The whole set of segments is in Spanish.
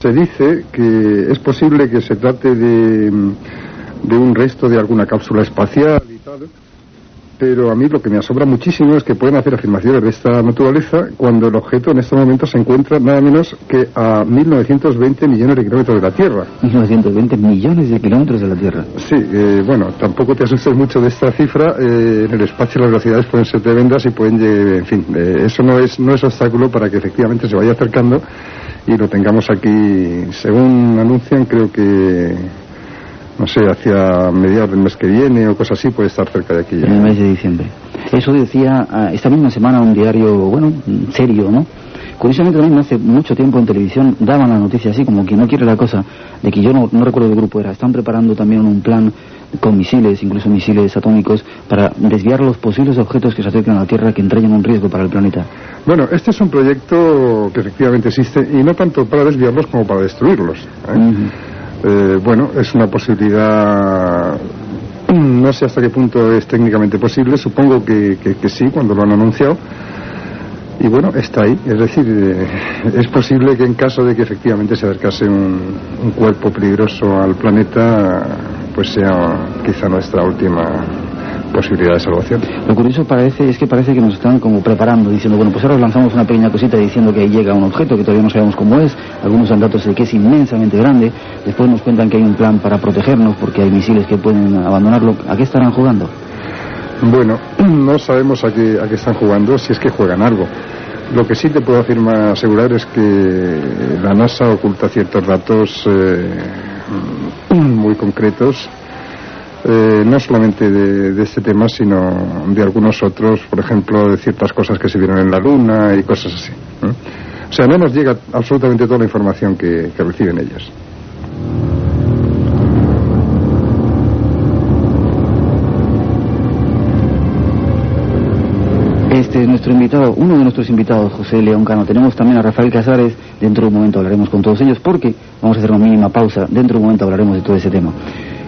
Se dice que es posible que se trate de, de un resto de alguna cápsula espacial y tal, pero a mí lo que me asombra muchísimo es que pueden hacer afirmaciones de esta naturaleza cuando el objeto en estos momentos se encuentra nada menos que a 1920 millones de kilómetros de la Tierra. 1920 millones de kilómetros de la Tierra. Sí, eh, bueno, tampoco te asustes mucho de esta cifra. eh, en el espacio las velocidades pueden ser tremendas y pueden, lle- en fin, eh, eso no es, no es obstáculo para que efectivamente se vaya acercando y lo tengamos aquí, según anuncian, creo que, no sé, hacia mediados del mes que viene o cosas así, puede estar cerca de aquí ya. En el mes de diciembre. Eso decía ah, esta misma semana un diario, bueno, serio, ¿no? Curiosamente también hace mucho tiempo en televisión daban la noticia así, como que no quiere la cosa, de que yo no, no recuerdo qué grupo era. Están preparando también un plan con misiles, incluso misiles atómicos, para desviar los posibles objetos que se acerquen a la Tierra que entrañen un riesgo para el planeta. Bueno, este es un proyecto que efectivamente existe y no tanto para desviarlos como para destruirlos. ¿eh? Eh, bueno, es una posibilidad. No sé hasta qué punto es técnicamente posible. Supongo que, que- que sí, cuando lo han anunciado. Y bueno, está ahí. Es decir, eh, es posible que en caso de que efectivamente se acercase un, un cuerpo peligroso al planeta, pues sea quizá nuestra última posibilidad de salvación. Lo curioso parece es que parece que nos están como preparando, diciendo, bueno, pues ahora os lanzamos una pequeña cosita diciendo que ahí llega un objeto que todavía no sabemos cómo es, algunos dan datos de que es inmensamente grande, después nos cuentan que hay un plan para protegernos porque hay misiles que pueden abandonarlo. ¿A qué estarán jugando? Bueno, no sabemos a qué, a qué están jugando, si es que juegan algo. Lo que sí te puedo afirmar, asegurar es que la NASA oculta ciertos datos eh, muy concretos, eh, no solamente de, de este tema, sino de algunos otros, por ejemplo, de ciertas cosas que se vieron en la Luna y cosas así. ¿eh? O sea, no nos llega absolutamente toda la información que, que reciben ellas. Este es nuestro invitado, uno de nuestros invitados, José León Cano. Tenemos también a Rafael Casares, dentro de un momento hablaremos con todos ellos porque vamos a hacer una mínima pausa, dentro de un momento hablaremos de todo ese tema.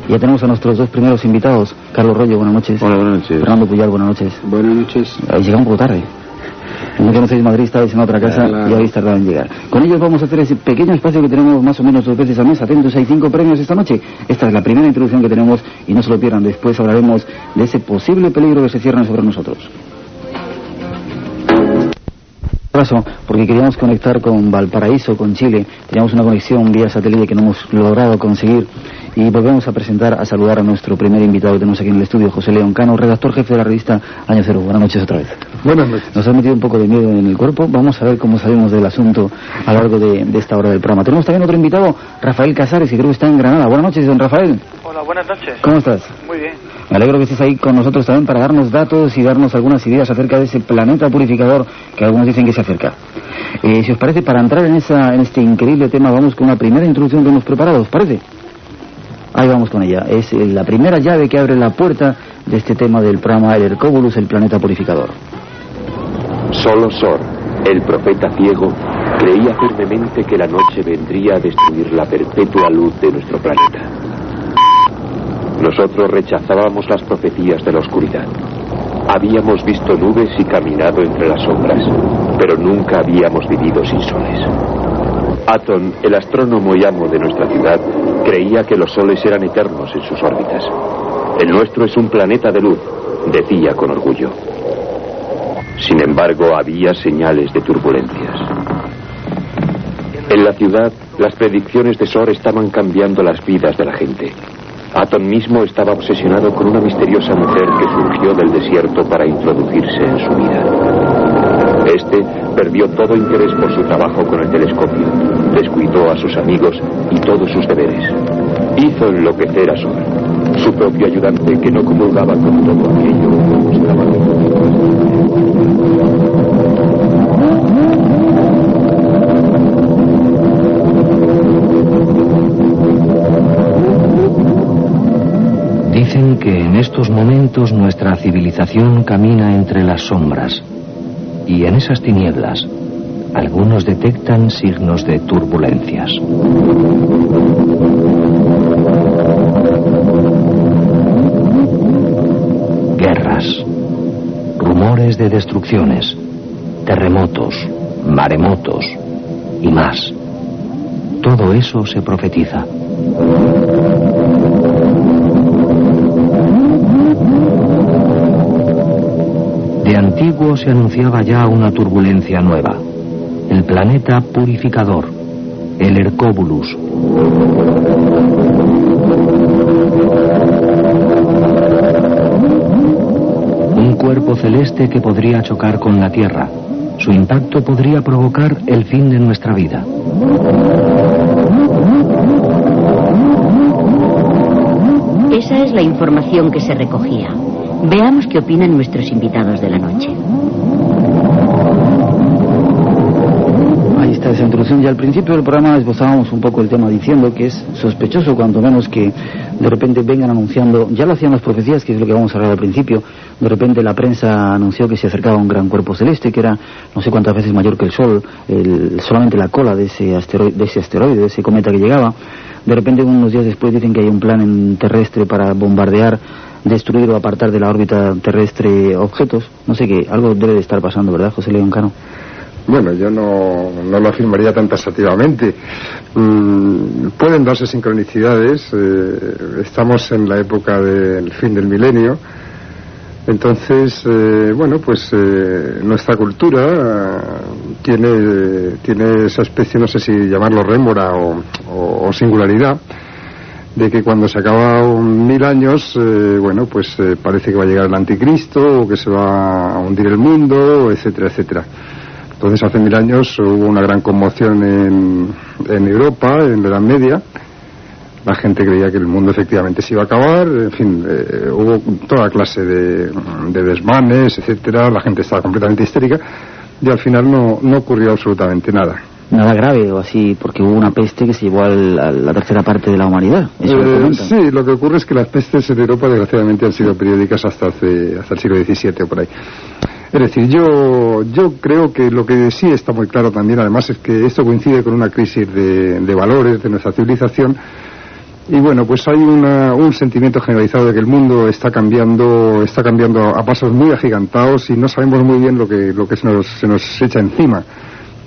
Ya tenemos a nuestros dos primeros invitados, Carlos Rollo, buenas noches. Hola, buenas noches. Fernando Puyal, buenas noches. Buenas noches. Llegado un poco tarde. No sois Madrid, estabais en otra casa Claro. y habéis tardado en llegar. Con ellos vamos a hacer ese pequeño espacio que tenemos más o menos dos veces al mes. Atentos, hay cinco premios esta noche. Esta es la primera introducción que tenemos y no se lo pierdan. Después hablaremos de ese posible peligro que se cierra sobre nosotros. Abrazo, porque queríamos conectar con Valparaíso, con Chile. Teníamos una conexión vía satélite que no hemos logrado conseguir. Y volvemos a presentar, a saludar a nuestro primer invitado que tenemos aquí en el estudio, José León Cano, redactor jefe de la revista Año Cero. Buenas noches otra vez. Buenas noches. Nos ha metido un poco de miedo en el cuerpo. Vamos a ver cómo salimos del asunto a lo largo de, de esta hora del programa. Tenemos también otro invitado, Rafael Casares, que creo que está en Granada. Buenas noches, don Rafael. Hola, buenas noches. ¿Cómo estás? Muy bien. Me alegro que estés ahí con nosotros también para darnos datos y darnos algunas ideas acerca de ese planeta purificador que algunos dicen que se Eh, si os parece, para entrar en, esa, este increíble tema, vamos con una primera introducción que hemos preparado. ¿Os parece? Ahí vamos con ella. Es eh, la primera llave que abre la puerta de este tema del programa El Hercóbulus, el planeta purificador. Solo Sor, el profeta ciego, creía firmemente que la noche vendría a destruir la perpetua luz de nuestro planeta. Nosotros rechazábamos las profecías de la oscuridad. Habíamos visto nubes y caminado entre las sombras, pero nunca habíamos vivido sin soles. Aton, el astrónomo y amo de nuestra ciudad, creía que los soles eran eternos en sus órbitas. El nuestro es un planeta de luz, decía con orgullo. Sin embargo, había señales de turbulencias. En la ciudad, las predicciones de Sor estaban cambiando las vidas de la gente. Aton mismo estaba obsesionado con una misteriosa mujer que surgió del desierto para introducirse en su vida. Este perdió todo interés por su trabajo con el telescopio, descuidó a sus amigos y todos sus deberes. Hizo enloquecer a Sor, su propio ayudante que no comulgaba con todo aquello que mostraba. Dicen que en estos momentos nuestra civilización camina entre las sombras y en esas tinieblas algunos detectan signos de turbulencias. Guerras, rumores de destrucciones, terremotos, maremotos y más. Todo eso se profetiza. De antiguo se anunciaba ya una turbulencia nueva, el planeta purificador, el Hercóbulus. Un cuerpo celeste que podría chocar con la Tierra. Su impacto podría provocar el fin de nuestra vida. Esa es la información que se recogía. Veamos qué opinan nuestros invitados de la noche. Ahí está esa introducción. Y al principio del programa esbozábamos un poco el tema diciendo que es sospechoso, cuanto menos, que de repente vengan anunciando, ya lo hacían las profecías, que es lo que vamos a hablar al principio, de repente la prensa anunció que se acercaba un gran cuerpo celeste, que era no sé cuántas veces mayor que el Sol, el, solamente la cola de ese, asteroide, de ese asteroide, de ese cometa que llegaba. De repente, unos días después, dicen que hay un plan terrestre para bombardear destruir o apartar de la órbita terrestre objetos. No sé qué, algo debe de estar pasando, ¿verdad, José León Cano? Bueno, yo no, no lo afirmaría tan tasativamente. Mm, pueden darse sincronicidades. eh, estamos en la época del fin del milenio. Entonces, eh, bueno, pues eh, nuestra cultura eh, tiene, tiene esa especie, no sé si llamarlo rémora o, o- o singularidad, de que cuando se acaba un mil años, eh, bueno, pues eh, parece que va a llegar el anticristo o que se va a hundir el mundo, etcétera, etcétera. Entonces, hace mil años hubo una gran conmoción en, en Europa, en la Edad Media. La gente creía que el mundo efectivamente se iba a acabar. En fin, eh, hubo toda clase de, de desmanes, etcétera. La gente estaba completamente histérica. Y al final no, no ocurrió absolutamente nada. Nada grave o así, porque hubo una peste que se llevó al- a la tercera parte de la humanidad. Eso Eh, sí, lo que ocurre es que las pestes en Europa desgraciadamente han sido periódicas hasta hace, hasta el siglo XVII o por ahí. Es decir, yo, yo creo que lo que sí está muy claro también, además, es que esto coincide con una crisis de, de valores de nuestra civilización. Y bueno, pues hay una- un sentimiento generalizado de que el mundo está cambiando, está cambiando a pasos muy agigantados y no sabemos muy bien lo que, lo que se, nos, se nos echa encima,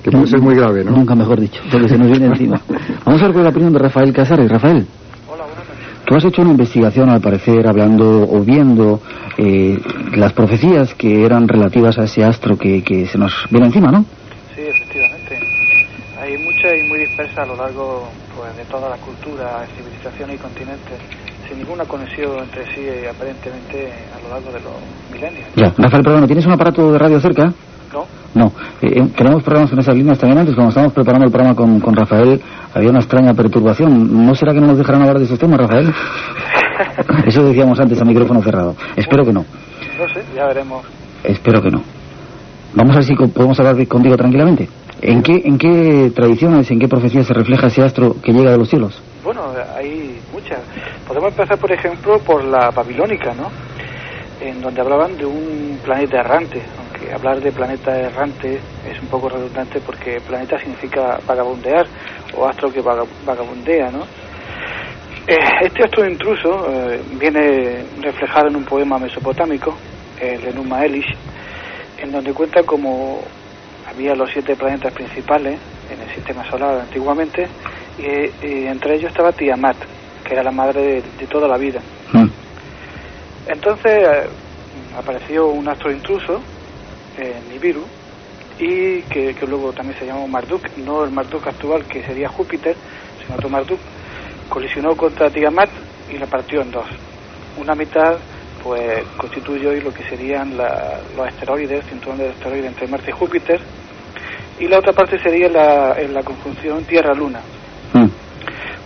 que puede ser muy grave, ¿no? Nunca mejor dicho, lo que se nos viene encima. Vamos a ver con la opinión de Rafael Casares. Rafael. Tú has hecho una investigación, al parecer, hablando o viendo eh, las profecías que eran relativas a ese astro que, que se nos viene encima, ¿no? Sí, efectivamente. Hay muchas y muy dispersas a lo largo pues, de toda la cultura, civilización y continentes, sin ninguna conexión entre sí aparentemente a lo largo de los milenios. Ya, Rafael, perdón, ¿tienes un aparato de radio cerca? ¿No? No, eh, eh, tenemos programas en esas líneas también antes, cuando estábamos preparando el programa con, con Rafael, había una extraña perturbación. ¿No será que no nos dejarán hablar de esos temas, Rafael? Eso decíamos antes a micrófono cerrado. Espero que no, No sé, ya veremos. espero que no. Vamos a ver si podemos hablar de- contigo tranquilamente. ¿En qué, ¿En qué tradiciones, en qué profecías se refleja ese astro que llega de los cielos? Bueno, hay muchas. Podemos empezar, por ejemplo, por la babilónica, ¿no? En donde hablaban de un planeta errante, hablar de planeta errante es un poco redundante porque planeta significa vagabundear o astro que vaga- vagabundea, ¿no? Eh, este astro intruso eh, viene reflejado en un poema mesopotámico, el Enuma Elish, en donde cuenta como había los siete planetas principales en el sistema solar antiguamente y, y entre ellos estaba Tiamat, que era la madre de, de toda la vida. Mm. Entonces eh, apareció un astro intruso, eh, Nibiru, y que, que luego también se llamó Marduk, no el Marduk actual que sería Júpiter, sino otro Marduk, colisionó contra Tiamat y la partió en dos. Una mitad pues constituye hoy lo que serían la- los asteroides, cinturón de asteroides entre Marte y Júpiter, y la otra parte sería la, en la conjunción Tierra-Luna. Mm.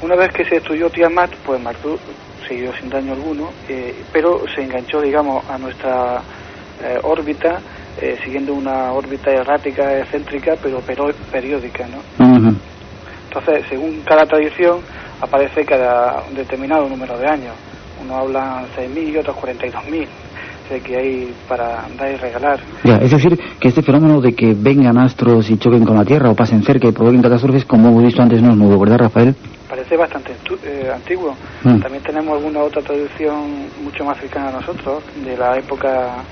Una vez que se destruyó Tiamat, pues Marduk siguió sin daño alguno, eh, pero se enganchó, digamos, a nuestra eh, órbita, eh, siguiendo una órbita errática, excéntrica, pero, pero periódica, ¿no? Mhm. Entonces, según cada tradición, aparece cada determinado número de años. Unos hablan 6.000 y otros 42.000. O sea que hay para dar y regalar. Ya, es decir, que este fenómeno de que vengan astros y choquen con la Tierra o pasen cerca y provoquen catástrofes, como hemos visto antes, no es nuevo, ¿verdad, Rafael? Parece bastante eh, antiguo. Mm. También tenemos alguna otra tradición mucho más cercana a nosotros, de la época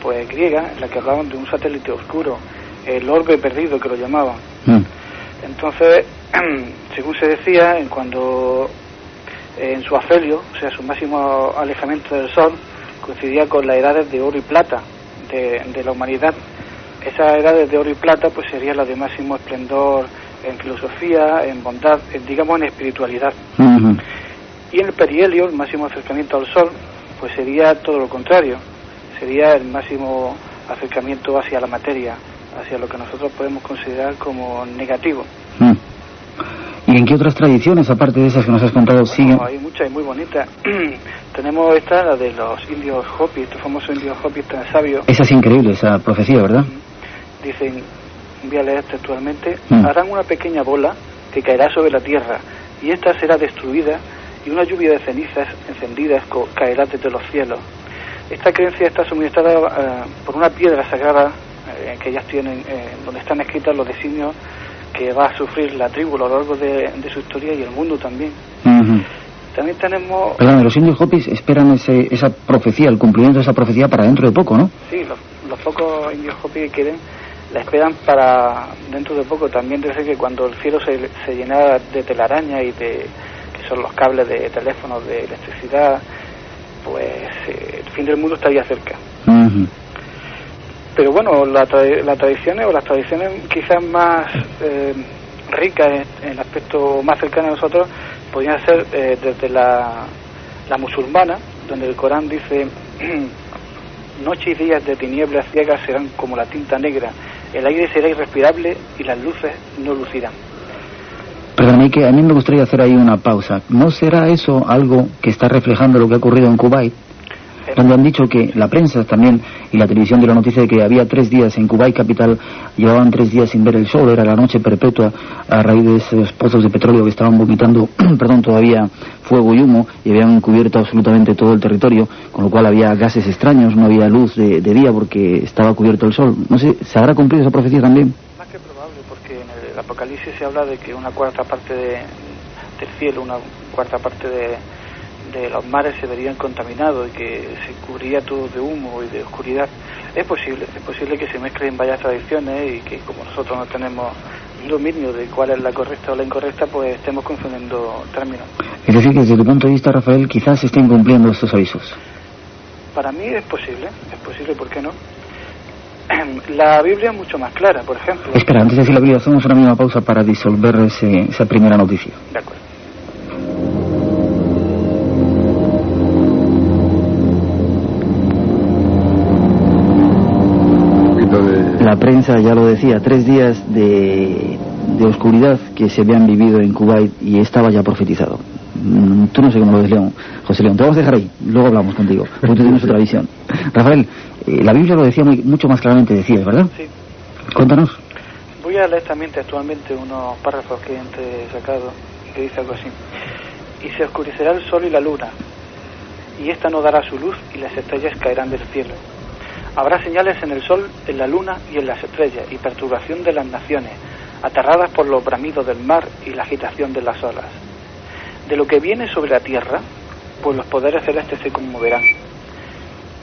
pues griega, en la que hablaban de un satélite oscuro, el orbe perdido que lo llamaban. Mm. Entonces, según se decía, en cuando en su afelio, o sea, su máximo alejamiento del Sol, coincidía con las edades de oro y plata de, la humanidad. Esas edades de oro y plata pues sería la de máximo esplendor en filosofía, en bondad, digamos en espiritualidad. Y en el perihelio, el máximo acercamiento al Sol, pues sería todo lo contrario, sería el máximo acercamiento hacia la materia, hacia lo que nosotros podemos considerar como negativo. Mm. ¿Y en qué otras tradiciones, aparte de esas que nos has contado, siguen? hay muchas y muy bonitas. Tenemos esta, la de los indios Hopi, estos famosos indios Hopi tan sabios. Esa es increíble, esa profecía, ¿verdad? Dicen, voy a leer textualmente, mm. harán una pequeña bola que caerá sobre la tierra y esta será destruida y una lluvia de cenizas encendidas caerá desde los cielos. Esta creencia está suministrada eh, por una piedra sagrada eh, que ellas tienen, eh, donde están escritos los designios que va a sufrir la tribu a lo largo de, su historia y el mundo también. También tenemos... Perdón, los indios Hopis esperan ese, esa profecía, el cumplimiento de esa profecía para dentro de poco, ¿no? Sí, los, pocos indios Hopis que quieren la esperan para dentro de poco. También dice que cuando el cielo se, se llenara de telaraña y de que son los cables de teléfonos, de electricidad, pues eh, el fin del mundo estaría cerca. Pero bueno, la las tradiciones o las tradiciones quizás más eh, ricas en, el aspecto más cercano a nosotros podrían ser eh, desde la, la musulmana, donde el Corán dice, noche y días de tinieblas ciegas serán como la tinta negra, el aire será irrespirable y las luces no lucirán. Que a mí me gustaría hacer ahí una pausa. ¿No será eso algo que está reflejando lo que ha ocurrido en Kuwait? donde han dicho que la prensa también y la televisión dio la noticia de que había tres días en Kuwait capital, llevaban tres días sin ver el sol, era la noche perpetua a raíz de esos pozos de petróleo que estaban vomitando, perdón, todavía fuego y humo y habían cubierto absolutamente todo el territorio, con lo cual había gases extraños, no había luz de, día porque estaba cubierto el sol. No sé, ¿se habrá cumplido esa profecía también? Más que probable, porque Apocalipsis se habla de que una cuarta parte del cielo, una cuarta parte de de los mares se verían contaminados y que se cubriría todo de humo y de oscuridad. Es posible, es posible que se mezclen varias tradiciones y que como nosotros no tenemos dominio de cuál es la correcta o la incorrecta, pues estemos confundiendo términos. Es decir, que desde tu punto de vista, Rafael, quizás se estén cumpliendo estos avisos. Para mí es posible, es posible, ¿por qué no? La Biblia es mucho más clara, por ejemplo. Espera, antes de decir la Biblia, hacemos una misma pausa para disolver esa primera noticia. De acuerdo. La prensa ya lo decía, tres días de, oscuridad que se habían vivido en Kuwait y estaba ya profetizado. Mm, tú no sé cómo lo ves, León. José León, te vamos a dejar ahí, luego hablamos contigo, porque tú tienes otra visión. Rafael, eh, la Biblia lo decía mucho más claramente, decías, ¿verdad? Sí. Cuéntanos. Voy a leer también textualmente unos párrafos que he sacado, que dice algo así. Y se oscurecerá el sol y la luna, y esta no dará su luz, y las estrellas caerán del cielo Habrá señales en el sol, en la luna y en las estrellas, y perturbación de las naciones, aterradas por los bramidos del mar y la agitación de las olas. De lo que viene sobre la tierra, pues los poderes celestes se conmoverán.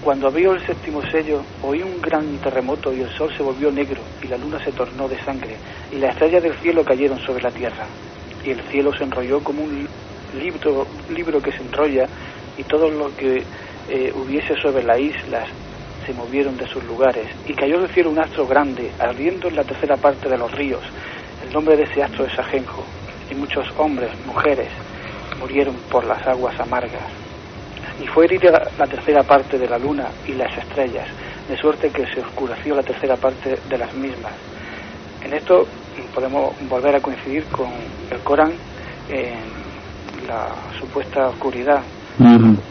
Cuando abrió el séptimo sello, oí un gran terremoto y el sol se volvió negro y la luna se tornó de sangre y las estrellas del cielo cayeron sobre la tierra. Y el cielo se enrolló como un libro, libro que se enrolla y todo lo que eh, hubiese sobre las islas se movieron de sus lugares, y cayó del cielo un astro grande, ardiendo en la tercera parte de los ríos. El nombre de ese astro es Ajenjo, y muchos hombres, mujeres, murieron por las aguas amargas. Y fue herida la tercera parte de la luna y las estrellas, de suerte que se oscureció la tercera parte de las mismas. En esto podemos volver a coincidir con el Corán en la supuesta oscuridad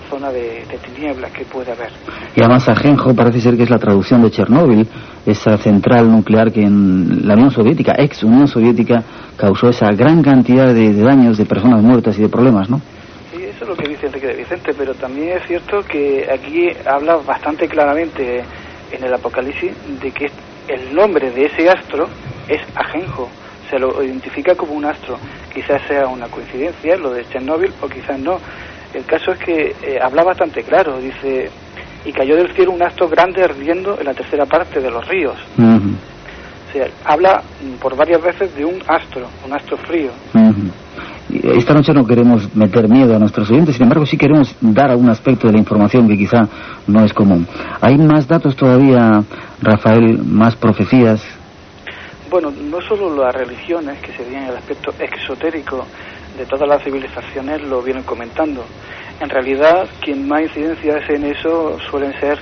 zona de, tinieblas que puede haber. Y además Ajenjo parece ser que es la traducción de Chernóbil, esa central nuclear que en la Unión Soviética, ex Unión Soviética, causó esa gran cantidad de, daños, de personas muertas y de problemas, ¿no? Sí, eso es lo que dice Enrique de Vicente, pero también es cierto que aquí habla bastante claramente en el Apocalipsis de que el nombre de ese astro es Ajenjo se lo identifica como un astro. Quizás sea una coincidencia lo de Chernóbil o quizás no, el caso es que eh, habla bastante claro, dice, y cayó del cielo un astro grande ardiendo en la tercera parte de los ríos. Habla mm, por varias veces de un astro, un astro frío. Esta noche no queremos meter miedo a nuestros oyentes, sin embargo sí queremos dar algún aspecto de la información que quizá no es común. ¿Hay más datos todavía, Rafael, más profecías? Bueno, no solo las religiones, que serían el aspecto exotérico de todas las civilizaciones, lo vienen comentando. En realidad, quien más incidencia hace en eso suelen ser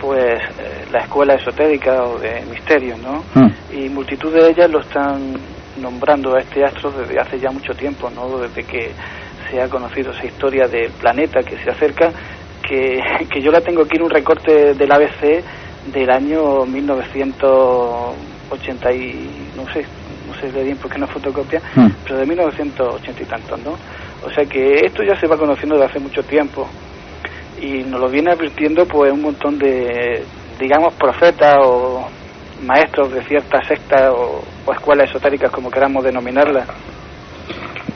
pues eh, la escuela esotérica o de misterio, ¿no? Mm. Y multitud de ellas lo están nombrando a este astro desde hace ya mucho tiempo, ¿no? Desde que se ha conocido esa historia del planeta que se acerca, que, que yo la tengo aquí en un recorte del ABC del año 1980 y no sé, sé de bien porque no fotocopia, mm. pero de 1980 y tantos, ¿no? O sea que esto ya se va conociendo desde hace mucho tiempo y nos lo viene advirtiendo pues un montón de, digamos, profetas o maestros de ciertas sectas o, escuelas esotéricas, como queramos denominarlas.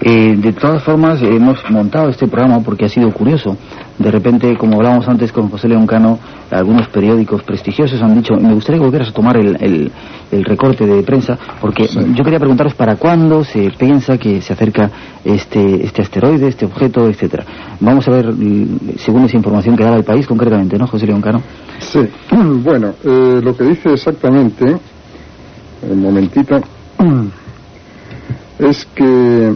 Eh, de todas formas, hemos montado este programa porque ha sido curioso. De repente, como hablábamos antes con José León Cano, algunos periódicos prestigiosos han dicho, me gustaría que volvieras a tomar el, el, recorte de prensa, porque yo quería preguntaros para cuándo se piensa que se acerca este, este asteroide, este objeto, etcétera. Vamos a ver, mm, según esa información que daba el país concretamente, ¿no, José León Cano? Sí, bueno, eh, lo que dice exactamente, un momentito, es que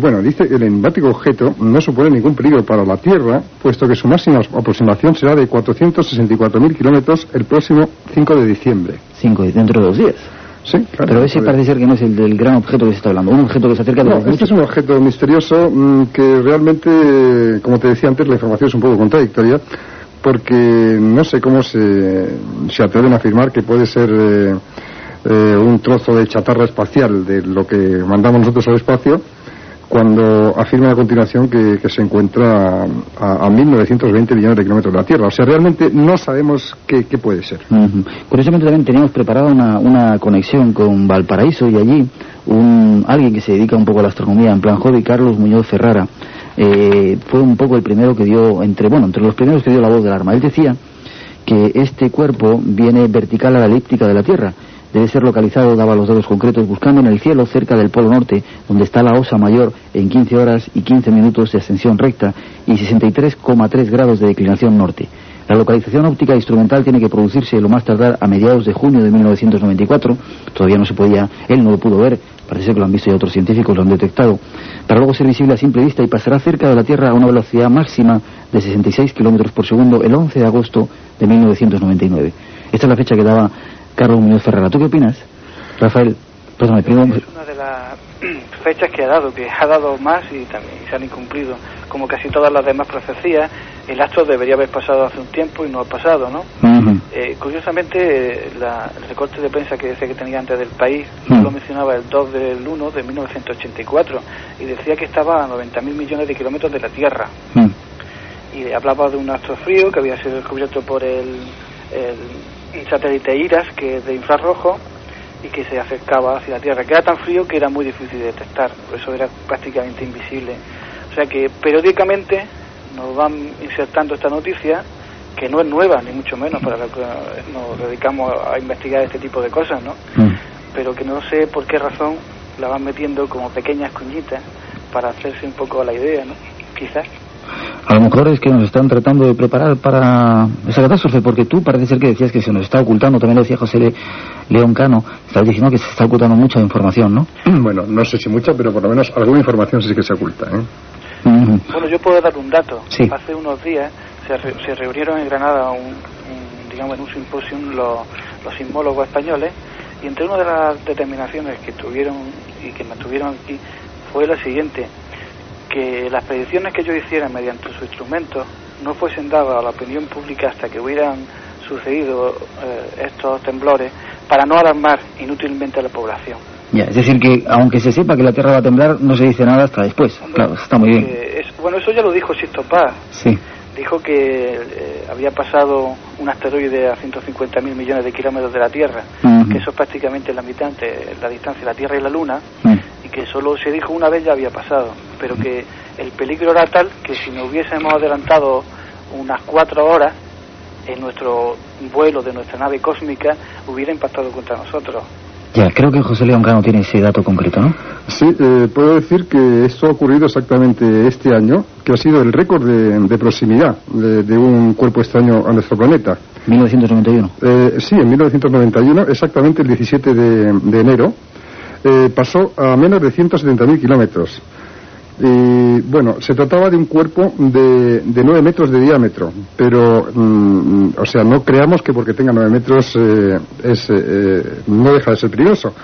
bueno, dice el enigmático objeto no supone ningún peligro para la Tierra, puesto que su máxima aproximación será de 464.000 kilómetros el próximo 5 de diciembre. 5 dentro de dos días. Sí, claro. Pero ese parece ser que no es el del gran objeto que se está hablando, un objeto que se acerca de No, este es un objeto misterioso mm, que realmente, como te decía antes, la información es un poco contradictoria, porque no sé cómo se, se atreven a afirmar que puede ser eh, eh, un trozo de chatarra espacial de lo que mandamos nosotros al espacio cuando afirma a continuación que, se encuentra a, a, 1.920 millones de kilómetros de la Tierra. O sea, realmente no sabemos qué, puede ser. Curiosamente también teníamos preparada una, una, conexión con Valparaíso y allí un, alguien que se dedica un poco a la astronomía en plan hobby, Carlos Muñoz Ferrara, eh, fue un poco el primero que dio, entre, bueno, entre los primeros que dio la voz del arma. Él decía que este cuerpo viene vertical a la elíptica de la Tierra debe ser localizado, daba los datos concretos, buscando en el cielo cerca del Polo Norte, donde está la Osa Mayor, en 15 horas y 15 minutos de ascensión recta y 63,3 grados de declinación norte. La localización óptica instrumental tiene que producirse lo más tardar a mediados de junio de 1994. Todavía no se podía, él no lo pudo ver, parece que lo han visto ya otros científicos, lo han detectado, para luego ser visible a simple vista y pasará cerca de la Tierra a una velocidad máxima de 66 kilómetros por segundo el 11 de agosto de 1999. Esta es la fecha que daba Carlos Muñoz Ferrara. ¿Tú qué opinas, Rafael? Primo. Es una de las fechas que ha dado, que ha dado más y también se han incumplido. Como casi todas las demás profecías, el astro debería haber pasado hace un tiempo y no ha pasado, ¿no? Eh, curiosamente, el recorte de prensa que decía que tenía antes del país, lo mencionaba el 2 del 1 de 1984 y decía que estaba a 90.000 millones de kilómetros de la Tierra. Y hablaba de un astro frío que había sido descubierto por el un satélite IRAS, que es de infrarrojo, y que se acercaba hacia la Tierra, que era tan frío que era muy difícil de detectar, por eso era prácticamente invisible. O sea que periódicamente nos van insertando esta noticia, que no es nueva, ni mucho menos, para lo que nos dedicamos a investigar este tipo de cosas, ¿no? Mm. Pero que no sé por qué razón la van metiendo como pequeñas cuñitas para hacerse un poco la idea, ¿no? Quizás. A lo mejor es que nos están tratando de preparar para esa catástrofe, porque tú parece ser que decías que se nos está ocultando, también lo decía José León Cano, estás diciendo que se está ocultando mucha información, ¿no? Bueno, no sé si mucha, pero por lo menos alguna información sí que se oculta, ¿eh? Bueno, yo puedo dar un dato. Hace unos días se, reunieron en Granada, un, digamos, en un simposio los, los sismólogos españoles, y entre una de las determinaciones que tuvieron y que mantuvieron aquí fue la siguiente que las predicciones que yo hiciera mediante su instrumento no fuesen dadas a la opinión pública hasta que hubieran sucedido eh, estos temblores para no alarmar inútilmente a la población. Ya, es decir, que aunque se sepa que la Tierra va a temblar, no se dice nada hasta después. claro, está muy bien. bueno, eso ya lo dijo Sisto Paz. Sí. Dijo que eh, había pasado un asteroide a 150.000 millones de kilómetros de la Tierra, que eso es prácticamente la mitad entre la distancia de la Tierra y la Luna, que solo se dijo una vez ya había pasado, pero que el peligro era tal que si nos hubiésemos adelantado unas cuatro horas, en nuestro vuelo de nuestra nave cósmica hubiera impactado contra nosotros. Ya, creo que José León Cano tiene ese dato concreto, ¿no? Sí, eh, puedo decir que esto ha ocurrido exactamente este año, que ha sido el récord de, proximidad de, un cuerpo extraño a nuestro planeta. 1991. Eh, sí, en 1991, exactamente el 17 de, enero, eh, pasó a menos de 170.000 kilómetros. Y bueno, se trataba de un cuerpo de, de 9 metros de diámetro, pero, mm, o sea, no creamos que porque tenga 9 metros eh, es, eh, no deja de ser peligroso.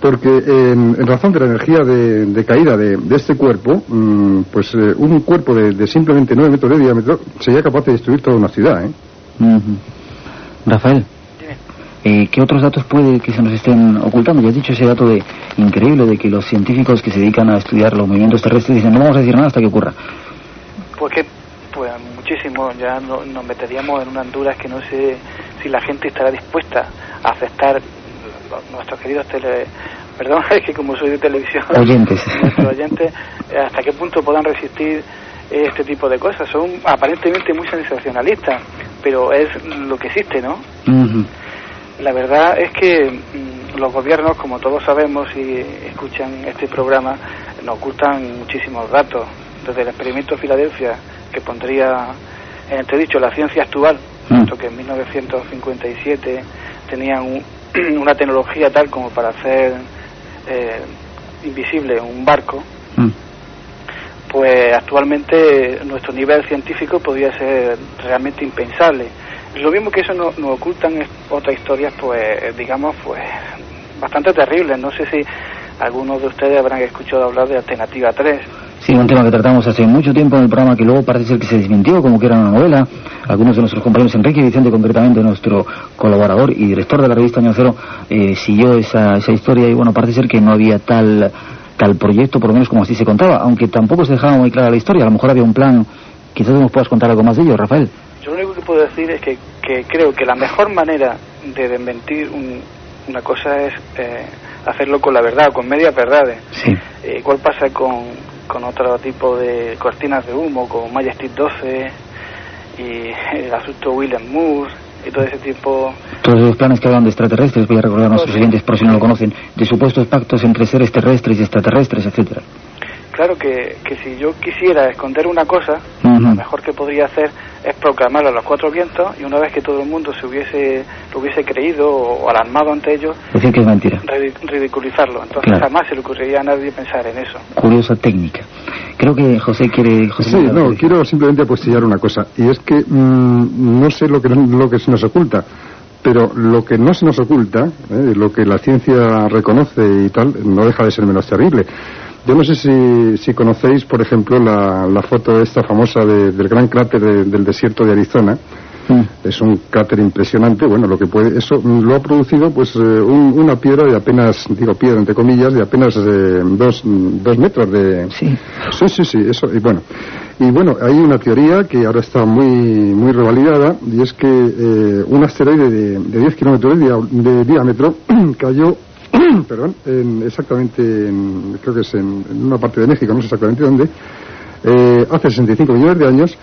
Porque en, razón de la energía de, caída de, este cuerpo, mm, pues eh, un cuerpo de, simplemente 9 metros de diámetro sería capaz de destruir toda una ciudad. ¿eh? Rafael. Eh, ¿Qué otros datos puede que se nos estén ocultando? Ya has dicho ese dato de increíble de que los científicos que se dedican a estudiar los movimientos terrestres dicen no vamos a decir nada hasta que ocurra. Pues que, pues muchísimo, ya nos meteríamos en una Honduras que no sé si la gente estará dispuesta a aceptar nuestros queridos tele, perdón, es que como soy de televisión, oyentes, nuestros oyentes, hasta qué punto puedan resistir este tipo de cosas. Son aparentemente muy sensacionalistas, pero es lo que existe, ¿no? La verdad es que mm, los gobiernos, como todos sabemos y escuchan este programa, nos ocultan muchísimos datos. Desde el experimento de Filadelfia, que pondría en entredicho la ciencia actual, mm. que en 1957 tenían una tecnología tal como para hacer eh, invisible un barco, mm. pues actualmente nuestro nivel científico podría ser realmente impensable lo mismo que eso nos, ocultan otras historias, pues, digamos, pues, bastante terribles. No sé si algunos de ustedes habrán escuchado hablar de Alternativa 3. Sí, un tema que tratamos hace mucho tiempo en el programa que luego parece ser que se desmintió, como que era una novela. Algunos de nuestros compañeros, Enrique Vicente concretamente, nuestro colaborador y director de la revista Año Cero, eh, siguió esa, esa historia y bueno, parece ser que no había tal, tal proyecto, por lo menos como así se contaba, aunque tampoco se dejaba muy clara la historia. A lo mejor había un plan. Quizás nos puedas contar algo más de ello, Rafael. Lo único que puedo decir es que, creo que la mejor manera de desmentir una cosa es eh, hacerlo con la verdad, con medias verdades. Sí. Eh, igual pasa con, con otro tipo de cortinas de humo, como Majestic 12 y el asunto William Moore y todo ese tipo. Todos los planes que hablan de extraterrestres, voy a recordar a nuestros oyentes por si no lo conocen, de supuestos pactos entre seres terrestres y extraterrestres, etcétera claro que, que si yo quisiera esconder una cosa, lo mejor que podría hacer es proclamarlo a los cuatro vientos y una vez que todo el mundo se hubiese lo hubiese creído o, alarmado ante ello, decir que es mentira, ridiculizarlo. Entonces jamás se le ocurriría a nadie pensar en eso. Curiosa técnica. Creo que José quiere. José sí, no, quiero simplemente apostillar una cosa y es que mm, no sé lo que lo que se nos oculta. Pero lo que no se nos oculta, eh, lo que la ciencia reconoce y tal, no deja de ser menos terrible. Yo no sé si, si conocéis, por ejemplo, la, la foto esta famosa del gran cráter del desierto de Arizona. Mm. Es un cráter impresionante. Bueno, lo que puede, eso lo ha producido, pues, eh, una piedra de apenas, digo piedra entre comillas, de apenas eh, dos, dos, metros de. Sí. Sí, sí, sí. Eso, y bueno. Y bueno, hay una teoría que ahora está muy, muy revalidada y es que eh, un asteroide de, de 10 kilómetros de diámetro cayó perdón, exactamente, en, creo que es en, una parte de México, no sé exactamente dónde, eh, hace 65 millones de años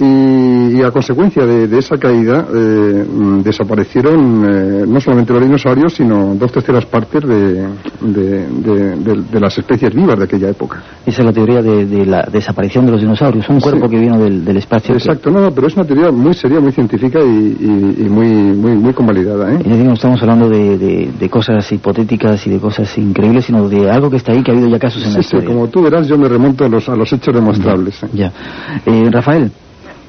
y, a consecuencia de, esa caída eh, mm, desaparecieron eh, no solamente los dinosaurios, sino dos terceras partes de, de, las especies vivas de aquella época. Esa es la teoría de, la desaparición de los dinosaurios, un cuerpo que vino del, espacio. Exacto, no, pero es una teoría muy seria, muy científica y, muy, muy, muy convalidada. ¿eh? Y no estamos hablando de, cosas hipotéticas y de cosas increíbles, sino de algo que está ahí, que ha habido ya casos en la historia. Sí, como tú verás, yo me remonto a los, a los hechos demostrables. Ya. ya. Rafael.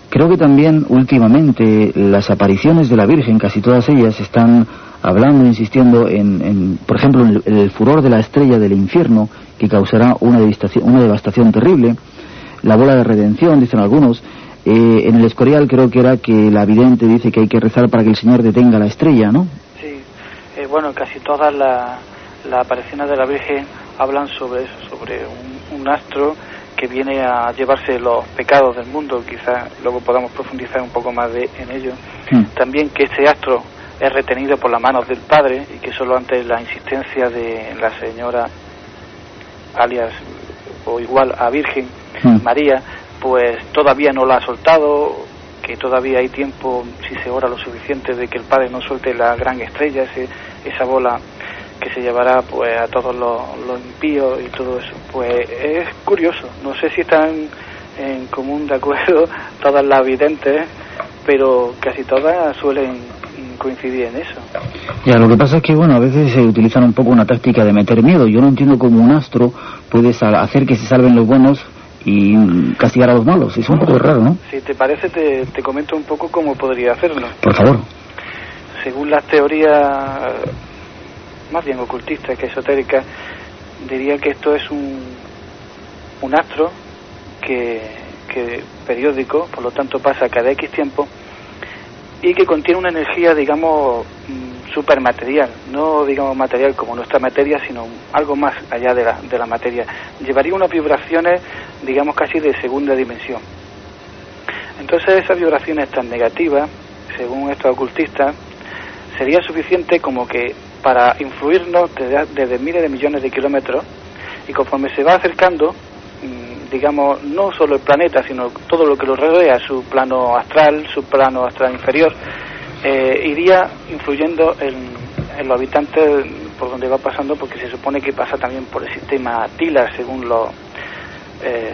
Creo que también últimamente las apariciones de la Virgen, casi todas ellas, están hablando, insistiendo en, por ejemplo, en el, furor de la estrella del infierno, que causará una devastación, una devastación terrible, la bola de redención, dicen algunos. Eh, en el Escorial creo que era que la vidente dice que hay que rezar para que el Señor detenga la estrella, ¿no? Sí, eh, bueno, casi todas las apariciones de la Virgen hablan sobre eso, sobre un astro que viene a llevarse los pecados del mundo, quizás luego podamos profundizar un poco más de, en ello. Hmm. También que este astro es retenido por las manos del Padre y que solo ante la insistencia de la señora, alias o igual a Virgen hmm. María, pues todavía no la ha soltado, que todavía hay tiempo, si se ora lo suficiente, de que el Padre no suelte la gran estrella, ese, esa bola que se llevará pues a todos los, los impíos y todo eso. Pues es curioso, no sé si están en común de acuerdo todas las videntes, pero casi todas suelen coincidir en eso. Ya, lo que pasa es que, bueno, a veces se utilizan un poco una táctica de meter miedo. Yo no entiendo cómo un astro puede hacer que se salven los buenos y castigar a los malos. Es un poco raro, ¿no? Si te parece, te, te comento un poco cómo podría hacerlo. Por favor. Según las teorías más bien ocultistas que esotéricas, diría que esto es un, un astro que, que periódico, por lo tanto pasa cada X tiempo y que contiene una energía, digamos, mm, supermaterial, no digamos material como nuestra materia, sino algo más allá de la, de la materia. Llevaría unas vibraciones, digamos, casi de segunda dimensión. Entonces esas vibraciones tan negativas, según estos ocultistas, sería suficiente como que para influirnos desde, desde miles de millones de kilómetros y conforme se va acercando, mm, digamos, no solo el planeta, sino todo lo que lo rodea, su plano astral, su plano astral inferior, eh, iría influyendo en, los habitantes por donde va pasando, porque se supone que pasa también por el sistema TILA, según los, eh,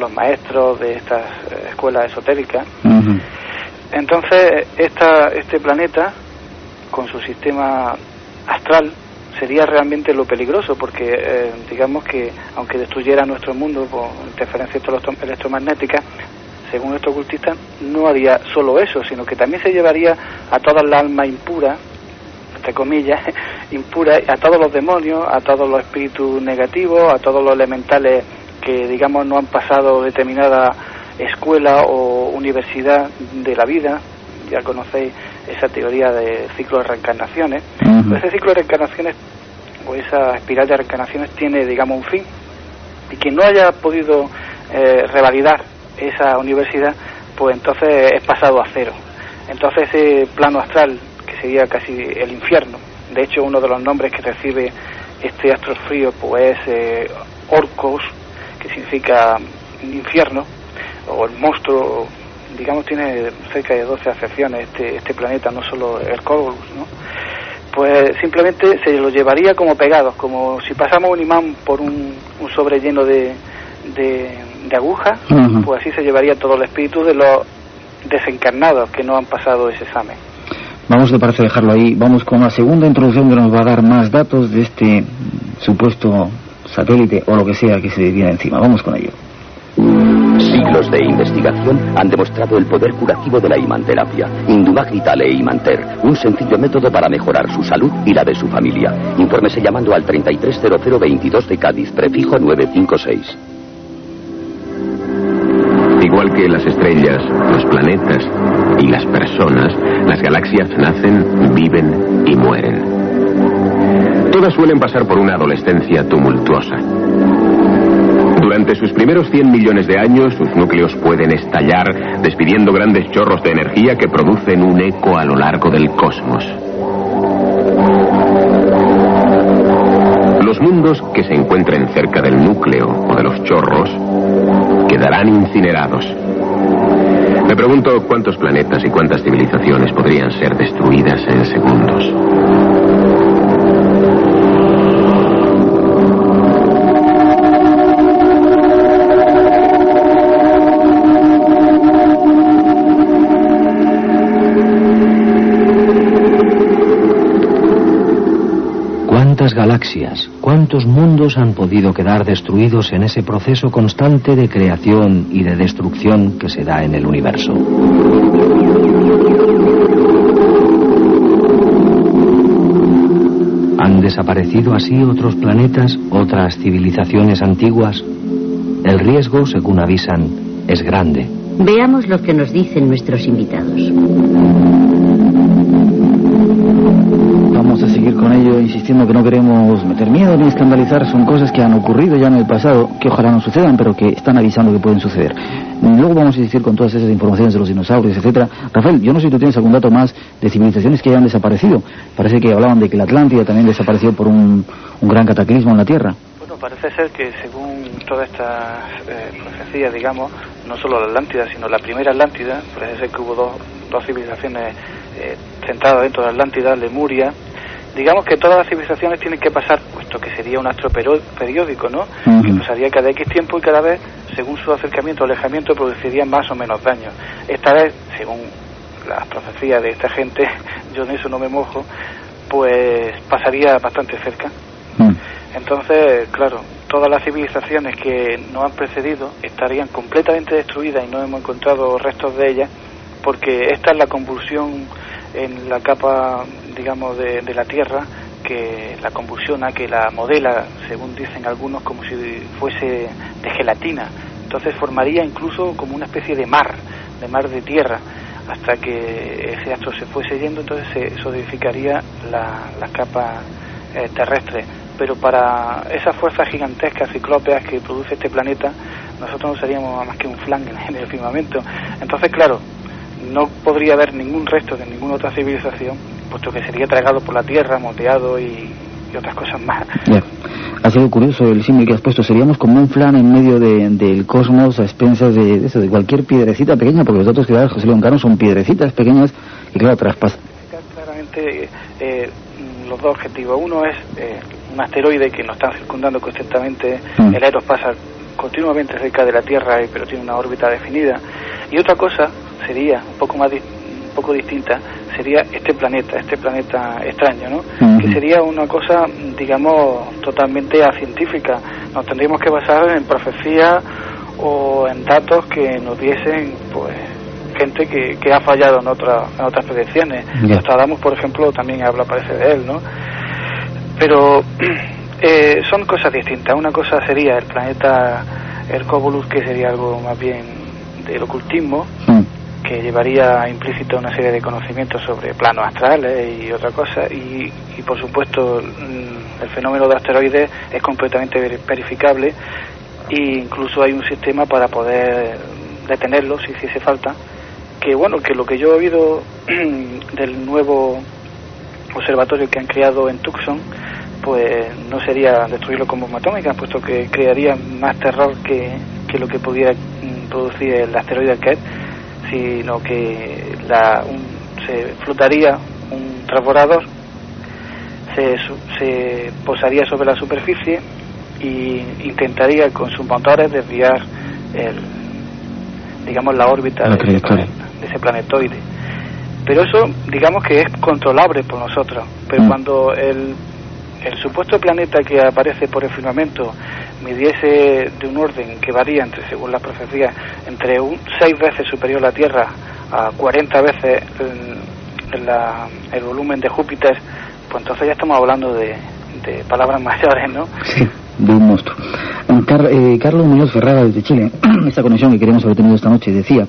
los maestros de estas eh, escuelas esotéricas. Entonces, esta, este planeta, con su sistema astral, sería realmente lo peligroso, porque eh, digamos que, aunque destruyera nuestro mundo por interferencias electromagnéticas, según estos ocultistas, no haría solo eso, sino que también se llevaría a toda la alma impura, entre comillas, impura, a todos los demonios, a todos los espíritus negativos, a todos los elementales que, digamos, no han pasado determinada escuela o universidad de la vida, ya conocéis esa teoría de ciclo de reencarnaciones, pues ese ciclo de reencarnaciones o esa espiral de reencarnaciones tiene, digamos, un fin. Y quien no haya podido eh, revalidar esa universidad, pues entonces es pasado a cero. Entonces ese plano astral, que sería casi el infierno, de hecho uno de los nombres que recibe este astro frío, pues es eh, Orcos, que significa infierno, o el monstruo, digamos, tiene cerca de 12 acepciones este, este planeta, no solo el Corvus, ¿no? Pues simplemente se lo llevaría como pegados, como si pasamos un imán por un, un sobre lleno de, de, agujas, pues así se llevaría todo el espíritu de los desencarnados que no han pasado ese examen. Vamos, de parece dejarlo ahí. Vamos con la segunda introducción que nos va a dar más datos de este supuesto satélite o lo que sea que se viene encima. Vamos con ello. Siglos de investigación han demostrado el poder curativo de la imanterapia. Indumagrital e Imanter, un sencillo método para mejorar su salud y la de su familia. Infórmese llamando al 330022 de Cádiz, prefijo 956. Igual que las estrellas, los planetas y las personas, las galaxias nacen, viven y mueren. Todas suelen pasar por una adolescencia tumultuosa. Durante sus primeros 100 millones de años, sus núcleos pueden estallar, despidiendo grandes chorros de energía que producen un eco a lo largo del cosmos. Los mundos que se encuentren cerca del núcleo o de los chorros quedarán incinerados. Me pregunto cuántos planetas y cuántas civilizaciones podrían ser destruidas en segundos. Galaxias, cuántos mundos han podido quedar destruidos en ese proceso constante de creación y de destrucción que se da en el universo. ¿Han desaparecido así otros planetas, otras civilizaciones antiguas? El riesgo, según avisan, es grande. Veamos lo que nos dicen nuestros invitados. Vamos a seguir con ello insistiendo que no queremos meter miedo ni escandalizar. Son cosas que han ocurrido ya en el pasado, que ojalá no sucedan, pero que están avisando que pueden suceder. Luego vamos a insistir con todas esas informaciones de los dinosaurios, etcétera. Rafael, yo no sé si tú tienes algún dato más de civilizaciones que hayan desaparecido. Parece que hablaban de que la Atlántida también desapareció por un, gran cataclismo en la Tierra. Bueno, parece ser que según todas estas eh, profecías, digamos, no solo la Atlántida, sino la primera Atlántida, parece ser que hubo dos, dos civilizaciones eh, centradas dentro de la Atlántida, Lemuria, digamos que todas las civilizaciones tienen que pasar, puesto que sería un astro periódico, ¿no? Que pasaría cada X tiempo y cada vez, según su acercamiento o alejamiento, produciría más o menos daño. Esta vez, según las profecías de esta gente, yo en eso no me mojo, pues pasaría bastante cerca. Mm. Entonces, claro, todas las civilizaciones que nos han precedido estarían completamente destruidas y no hemos encontrado restos de ellas, porque esta es la convulsión en la capa, digamos, de, la Tierra que la convulsiona, que la modela, según dicen algunos, como si fuese de gelatina. Entonces formaría incluso como una especie de mar, de mar de tierra, hasta que ese astro se fuese yendo, entonces se solidificaría la, la capa eh, terrestre. Pero para esas fuerzas gigantescas, ciclópeas que produce este planeta, nosotros no seríamos más que un flank en el firmamento. Entonces, claro, no podría haber ningún resto de ninguna otra civilización, puesto que sería tragado por la tierra, moteado y, otras cosas más. Ha sido curioso el símbolo que has puesto. Seríamos como un flan en medio del cosmos a expensas de, eso, de cualquier piedrecita pequeña, porque los datos que da José León Cano son piedrecitas pequeñas y claro, traspasan. Claramente eh, los dos objetivos. Uno es eh, un asteroide que nos está circundando constantemente. Mm. El Eros pasa continuamente cerca de la Tierra, pero tiene una órbita definida. Y otra cosa sería un poco más un poco distinta sería este planeta, este planeta extraño, ¿no? Que sería una cosa, digamos, totalmente científica. Nos tendríamos que basar en profecías o en datos que nos diesen, pues, gente que, que ha fallado en, otra, en otras predicciones. Nostradamus, por ejemplo, también habla, parece, de él, ¿no? Pero eh, son cosas distintas. Una cosa sería el planeta Hercóbolus, que sería algo más bien del ocultismo, que llevaría implícito una serie de conocimientos sobre planos astrales y otra cosa y, por supuesto mm, el fenómeno de asteroides es completamente verificable e incluso hay un sistema para poder detenerlo si hiciese falta que bueno que lo que yo he oído del nuevo observatorio que han creado en Tucson pues no sería destruirlo con bomba atómica puesto que crearía más terror que, que lo que pudiera mm, producir el asteroide Ket sino que la, se flotaría un transbordador, se, se posaría sobre la superficie e intentaría con sus motores desviar el, digamos la órbita de ese, planetoide. Pero eso, digamos que es controlable por nosotros. Pero mm. cuando el, el supuesto planeta que aparece por el firmamento midiese de un orden que varía entre, según las profecías, entre un, seis veces superior a la Tierra a 40 veces el, el volumen de Júpiter, pues entonces ya estamos hablando de, de palabras mayores, ¿no? Sí, de un monstruo. Eh, Carlos Muñoz Ferrara desde Chile, esta conexión que queremos haber tenido esta noche, decía,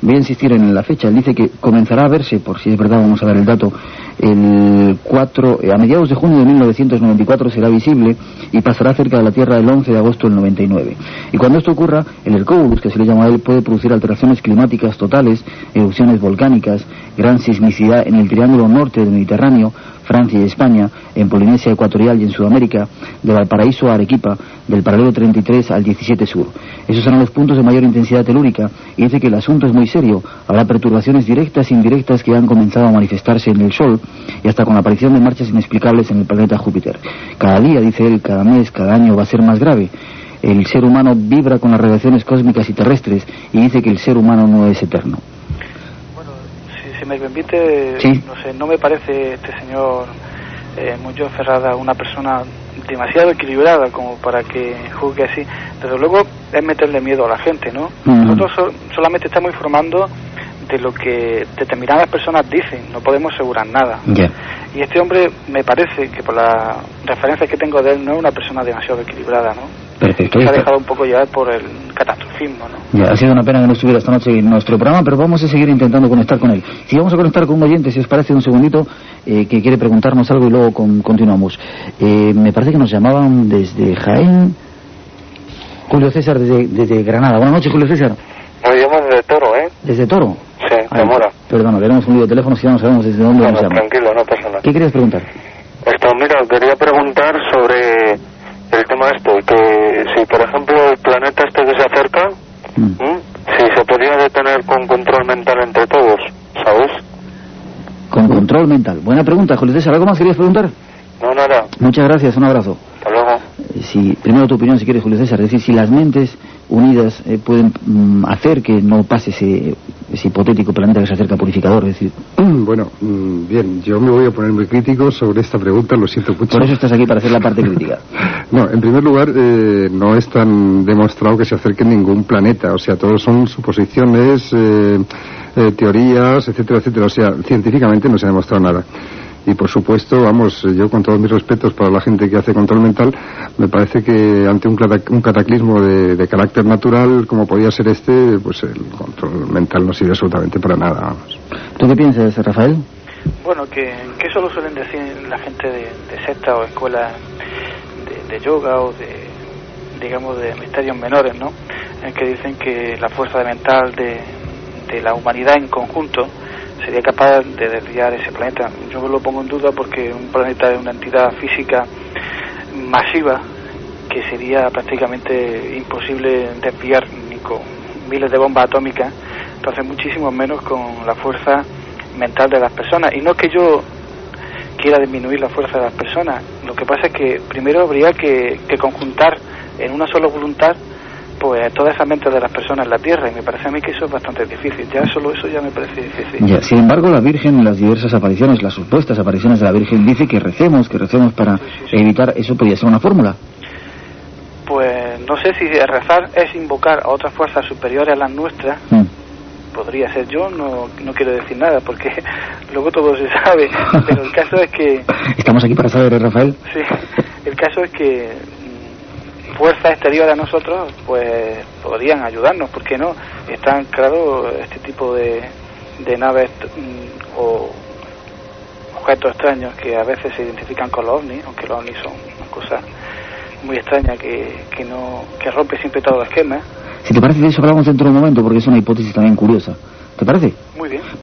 voy a insistir en la fecha, él dice que comenzará a verse, por si es verdad, vamos a dar el dato, el 4, eh, a mediados de junio de 1994 será visible y pasará cerca de la Tierra el 11 de agosto del 99. Y cuando esto ocurra, el Hercóbulus, que se le llama a él, puede producir alteraciones climáticas totales, erupciones volcánicas, gran sismicidad en el triángulo norte del Mediterráneo, Francia y España, en Polinesia Ecuatorial y en Sudamérica, de Valparaíso a Arequipa, del paralelo 33 al 17 sur. Esos serán los puntos de mayor intensidad telúrica y dice que el asunto es muy serio. Habrá perturbaciones directas e indirectas que han comenzado a manifestarse en el Sol y hasta con la aparición de marchas inexplicables en el planeta Júpiter. Cada día, dice él, cada mes, cada año va a ser más grave. El ser humano vibra con las radiaciones cósmicas y terrestres y dice que el ser humano no es eterno si me permite, no sé, no me parece este señor eh, Muñoz Ferrada una persona demasiado equilibrada como para que juzgue así. Desde luego es meterle miedo a la gente, ¿no? Nosotros solamente estamos informando de lo que determinadas personas dicen, no podemos asegurar nada. Y este hombre me parece que por las referencias que tengo de él no es una persona demasiado equilibrada, ¿no? Perfecto. Se ha dejado un poco llevar por el catastrofismo, ¿no? Ya, ha sido una pena que no estuviera esta noche en nuestro programa, pero vamos a seguir intentando conectar con él. Si vamos a conectar con un oyente, si os parece un segundito, eh, que quiere preguntarnos algo y luego continuamos. Eh, me parece que nos llamaban desde Jaén. Julio César desde, desde Granada. Buenas noches, Julio César. Nos llamo desde Toro, ¿eh? ¿Desde Toro? Sí, de Mora. Perdona, tenemos un lío de teléfono si no sabemos desde dónde nos llama. tranquilo, no pasa nada. ¿Qué querías preguntar? Esto, mira, quería preguntar sobre el tema este, que si por ejemplo el planeta este que se acerca, mm. si se podía detener con control mental entre todos, ¿sabes? Con control mental. Buena pregunta, Julio César. ¿Algo más querías preguntar? No, nada. Muchas gracias, un abrazo. Hasta luego. Si, primero tu opinión, si quieres, Julio César. Es decir, si las mentes unidas eh, pueden mm, hacer que no pase ese, ese hipotético planeta que se acerca purificador. Es decir, Bueno, mm, bien, yo me voy a poner muy crítico sobre esta pregunta, lo siento mucho. por eso estás aquí, para hacer la parte crítica. No, en primer lugar, eh, no es tan demostrado que se acerque ningún planeta. O sea, todos son suposiciones, eh, eh, teorías, etcétera, etcétera. O sea, científicamente no se ha demostrado nada. Y por supuesto, vamos, yo con todos mis respetos para la gente que hace control mental, me parece que ante un, cata- un cataclismo de, de carácter natural como podía ser este, pues el control mental no sirve absolutamente para nada. vamos. ¿Tú qué piensas, Rafael? Bueno, que, que eso lo suelen decir la gente de, de secta o escuelas de, de yoga o de, digamos, de misterios menores, ¿no? En que dicen que la fuerza mental de, de la humanidad en conjunto sería capaz de desviar ese planeta. Yo lo pongo en duda porque un planeta es una entidad física masiva que sería prácticamente imposible desviar ni con miles de bombas atómicas, entonces muchísimo menos con la fuerza mental de las personas. Y no es que yo quiera disminuir la fuerza de las personas, lo que pasa es que primero habría que, que conjuntar en una sola voluntad pues todas esas mentes de las personas en la Tierra y me parece a mí que eso es bastante difícil, ya solo eso ya me parece difícil. Ya, sin embargo, la Virgen en las diversas apariciones, las supuestas apariciones de la Virgen, dice que recemos, que recemos para evitar, eso podría ser una fórmula. Pues no sé si rezar es invocar a otras fuerzas superiores a las nuestras, Mm. podría ser yo, no, no quiero decir nada porque luego todo se sabe, pero el caso es que Estamos aquí para saber, ¿eh, Rafael. Sí, el caso es que fuerzas exteriores a nosotros, pues podrían ayudarnos, ¿por qué no? Están, claro, este tipo de, de naves mm, o objetos extraños que a veces se identifican con los ovnis, aunque los ovnis son una cosa muy extraña que, que no que rompe siempre todo el esquema. Si te parece de eso hablamos dentro de un momento, porque es una hipótesis también curiosa. ¿Te parece? Muy bien.